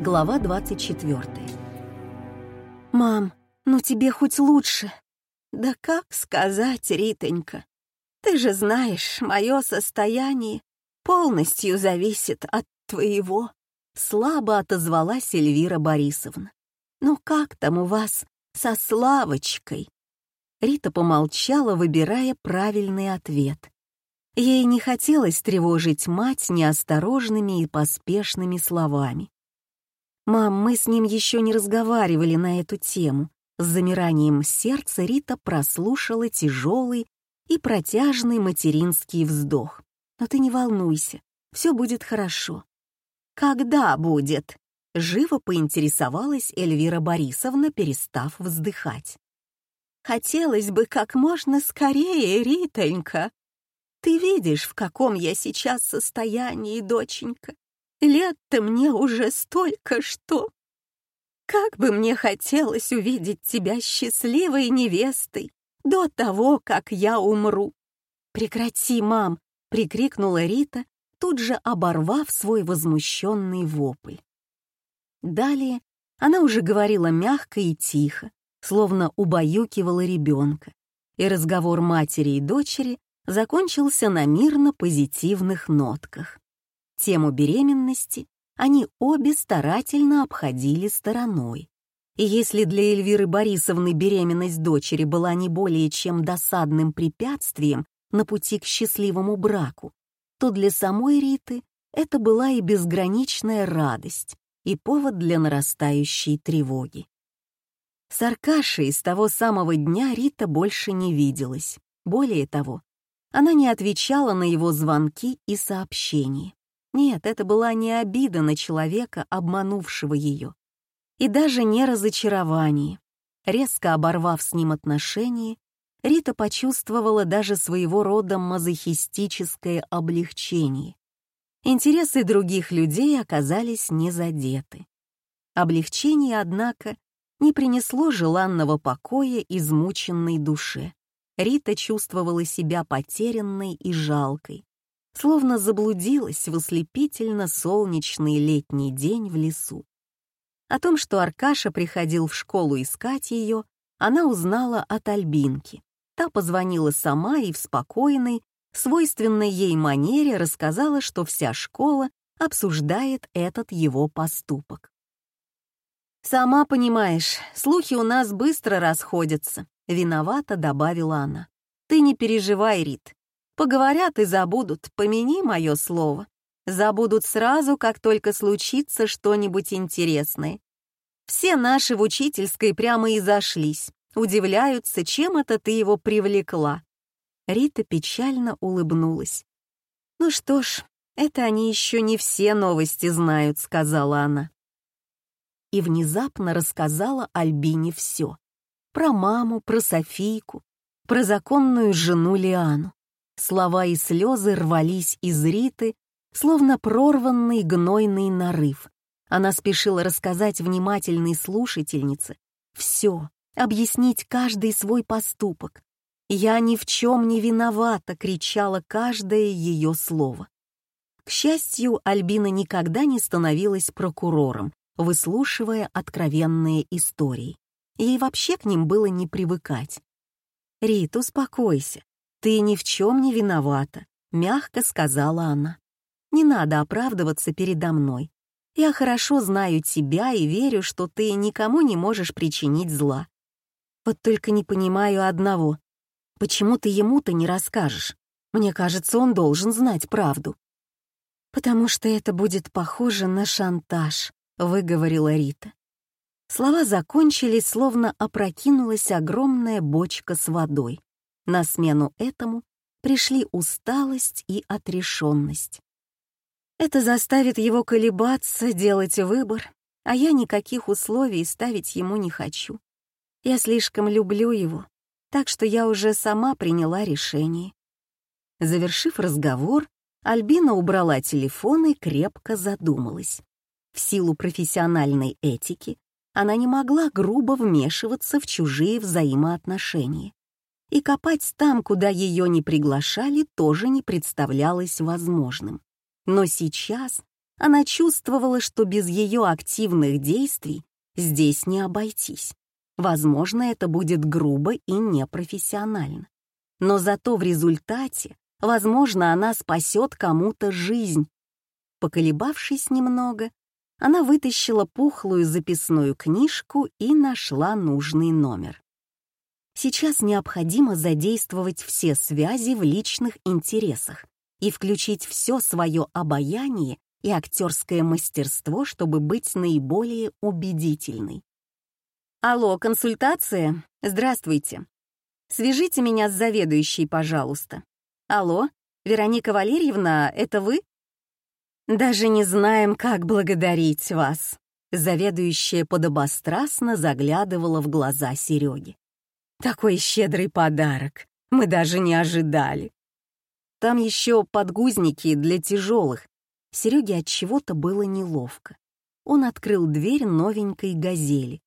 Глава 24. «Мам, ну тебе хоть лучше?» «Да как сказать, Ритонька? Ты же знаешь, мое состояние полностью зависит от твоего», — слабо отозвалась Эльвира Борисовна. «Ну как там у вас со Славочкой?» Рита помолчала, выбирая правильный ответ. Ей не хотелось тревожить мать неосторожными и поспешными словами. «Мам, мы с ним еще не разговаривали на эту тему». С замиранием сердца Рита прослушала тяжелый и протяжный материнский вздох. «Но ты не волнуйся, все будет хорошо». «Когда будет?» — живо поинтересовалась Эльвира Борисовна, перестав вздыхать. «Хотелось бы как можно скорее, Ритонька. Ты видишь, в каком я сейчас состоянии, доченька. Лет-то мне уже столько, что... Как бы мне хотелось увидеть тебя счастливой невестой до того, как я умру. «Прекрати, мам!» — прикрикнула Рита, тут же оборвав свой возмущенный вопль. Далее она уже говорила мягко и тихо, словно убаюкивала ребенка, и разговор матери и дочери закончился на мирно-позитивных нотках. Тему беременности они обе старательно обходили стороной. И если для Эльвиры Борисовны беременность дочери была не более чем досадным препятствием на пути к счастливому браку, то для самой Риты это была и безграничная радость, и повод для нарастающей тревоги. С Аркашей с того самого дня Рита больше не виделась. Более того, она не отвечала на его звонки и сообщения. Нет, это была не обида на человека, обманувшего ее, и даже не разочарование. Резко оборвав с ним отношения, Рита почувствовала даже своего рода мазохистическое облегчение. Интересы других людей оказались не задеты. Облегчение, однако, не принесло желанного покоя измученной душе. Рита чувствовала себя потерянной и жалкой, словно заблудилась в ослепительно-солнечный летний день в лесу. О том, что Аркаша приходил в школу искать ее, она узнала от Альбинки. Та позвонила сама и в спокойной, свойственной ей манере рассказала, что вся школа обсуждает этот его поступок. «Сама понимаешь, слухи у нас быстро расходятся», — виновата добавила она. «Ты не переживай, Рит. Поговорят и забудут, помяни мое слово. Забудут сразу, как только случится что-нибудь интересное. Все наши в учительской прямо и зашлись, удивляются, чем это ты его привлекла. Рита печально улыбнулась. «Ну что ж, это они еще не все новости знают», — сказала она. И внезапно рассказала Альбине все. Про маму, про Софийку, про законную жену Лиану. Слова и слезы рвались из Риты, словно прорванный гнойный нарыв. Она спешила рассказать внимательной слушательнице все, объяснить каждый свой поступок. «Я ни в чем не виновата!» — кричала каждое ее слово. К счастью, Альбина никогда не становилась прокурором, выслушивая откровенные истории. Ей вообще к ним было не привыкать. «Рит, успокойся. «Ты ни в чем не виновата», — мягко сказала она. «Не надо оправдываться передо мной. Я хорошо знаю тебя и верю, что ты никому не можешь причинить зла. Вот только не понимаю одного. Почему ты ему-то не расскажешь? Мне кажется, он должен знать правду». «Потому что это будет похоже на шантаж», — выговорила Рита. Слова закончились, словно опрокинулась огромная бочка с водой. На смену этому пришли усталость и отрешенность. Это заставит его колебаться, делать выбор, а я никаких условий ставить ему не хочу. Я слишком люблю его, так что я уже сама приняла решение. Завершив разговор, Альбина убрала телефон и крепко задумалась. В силу профессиональной этики она не могла грубо вмешиваться в чужие взаимоотношения и копать там, куда ее не приглашали, тоже не представлялось возможным. Но сейчас Она чувствовала, что без ее активных действий здесь не обойтись. Возможно, это будет грубо и непрофессионально. Но зато в результате, возможно, она спасет кому-то жизнь. Поколебавшись немного, она вытащила пухлую записную книжку и нашла нужный номер. Сейчас необходимо задействовать все связи в личных интересах и включить все свое обаяние и актерское мастерство, чтобы быть наиболее убедительной. «Алло, консультация? Здравствуйте. Свяжите меня с заведующей, пожалуйста. Алло, Вероника Валерьевна, это вы?» «Даже не знаем, как благодарить вас», — заведующая подобострастно заглядывала в глаза Сереги. «Такой щедрый подарок. Мы даже не ожидали. Там еще подгузники для тяжелых, Сереге от чего-то было неловко. Он открыл дверь новенькой газели,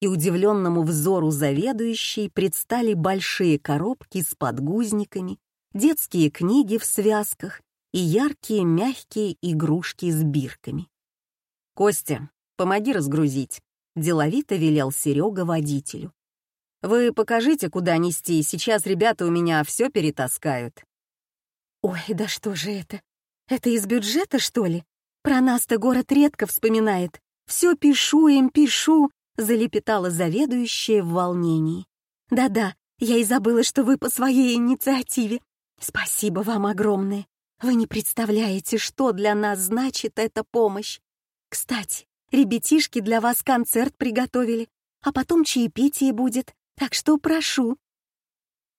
и удивленному взору заведующей предстали большие коробки с подгузниками, детские книги в связках и яркие мягкие игрушки с бирками. «Костя, помоги разгрузить», — деловито велел Серега водителю. «Вы покажите, куда нести, сейчас ребята у меня все перетаскают». «Ой, да что же это? Это из бюджета, что ли? Про нас-то город редко вспоминает. Все пишу им, пишу, залепетала заведующая в волнении. Да-да, я и забыла, что вы по своей инициативе. Спасибо вам огромное. Вы не представляете, что для нас значит эта помощь. Кстати, ребятишки для вас концерт приготовили, а потом чаепитие будет, так что прошу.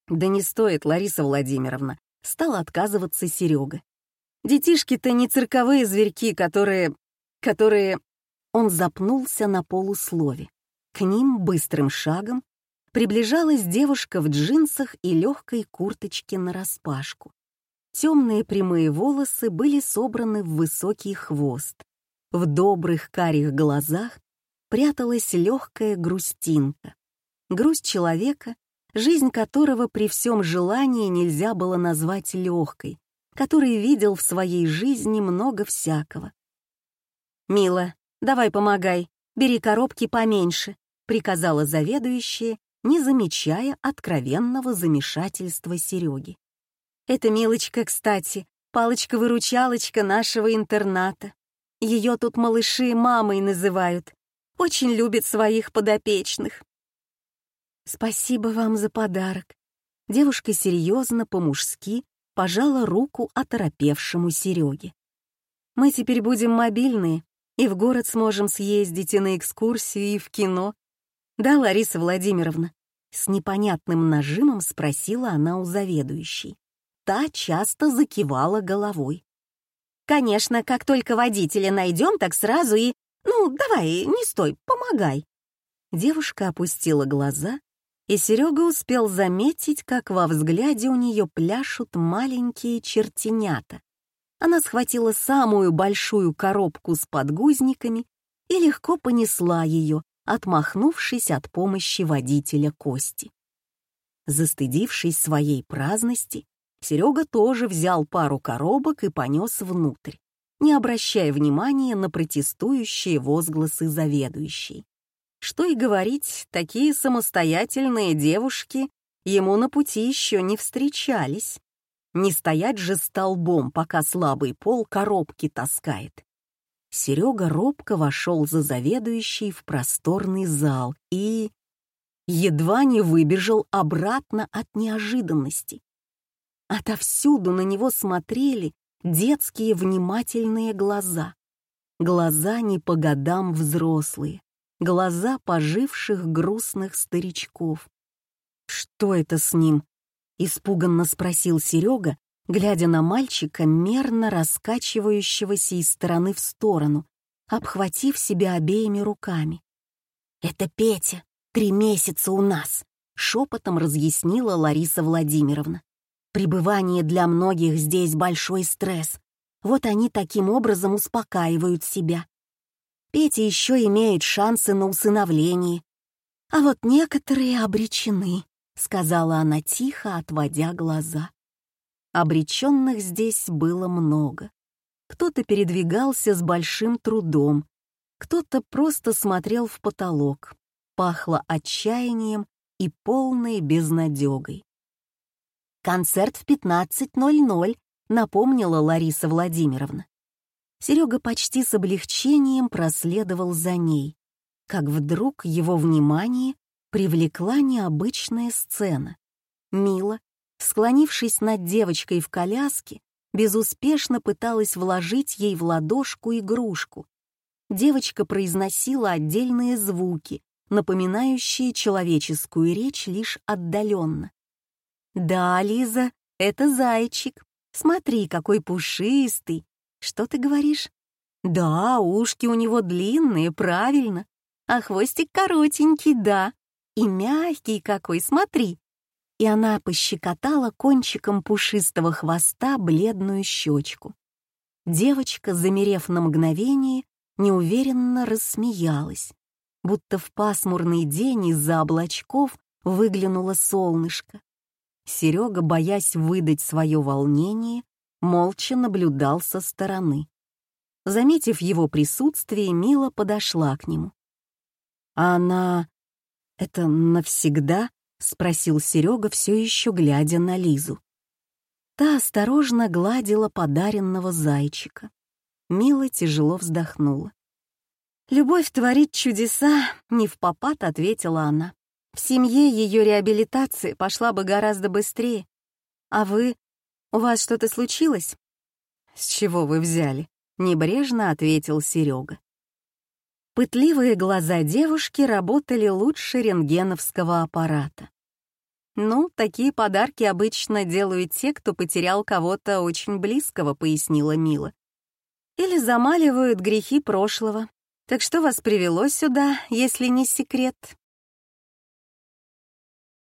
Да не стоит, Лариса Владимировна, стал отказываться Серега. Детишки-то не цирковые зверьки, которые... которые... Он запнулся на полуслове. К ним быстрым шагом приближалась девушка в джинсах и легкой курточке нараспашку. Темные прямые волосы были собраны в высокий хвост. В добрых карих глазах пряталась легкая грустинка. Грусть человека, жизнь которого при всем желании нельзя было назвать легкой, который видел в своей жизни много всякого. «Мила, давай помогай, бери коробки поменьше», — приказала заведующая, не замечая откровенного замешательства Сереги. «Это Милочка, кстати, палочка-выручалочка нашего интерната. Ее тут малыши мамой называют. Очень любит своих подопечных». «Спасибо вам за подарок». Девушка серьезно, по-мужски пожала руку оторопевшему Сереге. «Мы теперь будем мобильные, и в город сможем съездить и на экскурсию, и в кино. Да, Лариса Владимировна?» С непонятным нажимом спросила она у заведующей. Та часто закивала головой. «Конечно, как только водителя найдем, так сразу и... Ну, давай, не стой, помогай». Девушка опустила глаза и Серега успел заметить, как во взгляде у нее пляшут маленькие чертенята. Она схватила самую большую коробку с подгузниками и легко понесла ее, отмахнувшись от помощи водителя Кости. Застыдившись своей праздности, Серега тоже взял пару коробок и понес внутрь, не обращая внимания на протестующие возгласы заведующей. Что и говорить, такие самостоятельные девушки ему на пути еще не встречались. Не стоять же столбом, пока слабый пол коробки таскает. Серега робко вошел за заведующей в просторный зал и... едва не выбежал обратно от неожиданности. Отовсюду на него смотрели детские внимательные глаза. Глаза не по годам взрослые, глаза поживших грустных старичков. «Что это с ним?» — испуганно спросил Серега, глядя на мальчика, мерно раскачивающегося из стороны в сторону, обхватив себя обеими руками. «Это Петя, три месяца у нас», — шепотом разъяснила Лариса Владимировна. «Пребывание для многих здесь большой стресс. Вот они таким образом успокаивают себя. Петя еще имеет шансы на усыновление. А вот некоторые обречены, сказала она тихо, отводя глаза. Обреченных здесь было много. Кто-то передвигался с большим трудом, кто-то просто смотрел в потолок. Пахло отчаянием и полной безнадегой. «Концерт в 15.00», — напомнила Лариса Владимировна. Серега почти с облегчением проследовал за ней, как вдруг его внимание привлекла необычная сцена. Мила, склонившись над девочкой в коляске, безуспешно пыталась вложить ей в ладошку игрушку. Девочка произносила отдельные звуки, напоминающие человеческую речь лишь отдаленно. «Да, Лиза, это зайчик. Смотри, какой пушистый. Что ты говоришь?» «Да, ушки у него длинные, правильно. А хвостик коротенький, да. И мягкий какой, смотри и она пощекотала кончиком пушистого хвоста бледную щечку. Девочка, замерев на мгновение, неуверенно рассмеялась, будто в пасмурный день из-за облачков выглянуло солнышко. Серега, боясь выдать свое волнение, молча наблюдал со стороны. Заметив его присутствие, Мила подошла к нему. «А она... это навсегда?» — спросил Серега, все еще глядя на Лизу. Та осторожно гладила подаренного зайчика. Мила тяжело вздохнула. «Любовь творит чудеса», — не в попад ответила она. «В семье ее реабилитация пошла бы гораздо быстрее. А вы... У вас что-то случилось?» «С чего вы взяли?» — небрежно ответил Серега. Пытливые глаза девушки работали лучше рентгеновского аппарата. «Ну, такие подарки обычно делают те, кто потерял кого-то очень близкого», — пояснила Мила. «Или замаливают грехи прошлого. Так что вас привело сюда, если не секрет?»